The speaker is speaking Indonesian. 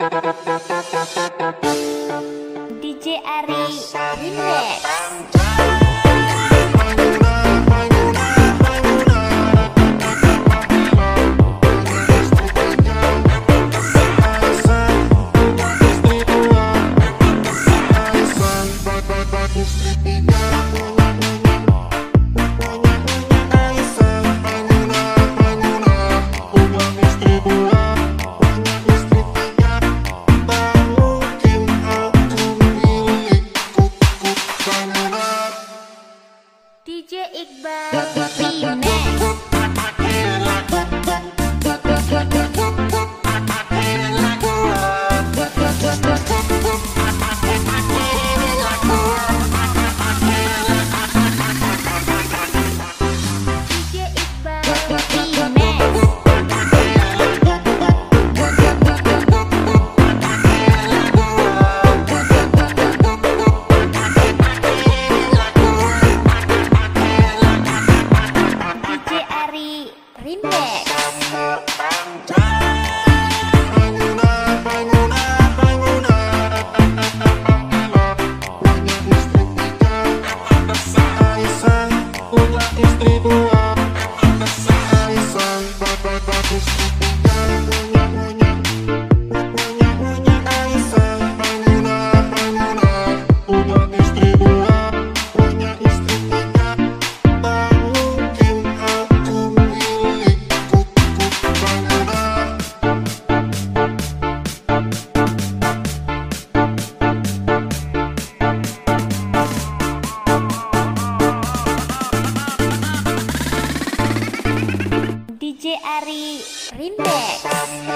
DJ Ari Remix DJ Iqbal Be Max Remix Remix.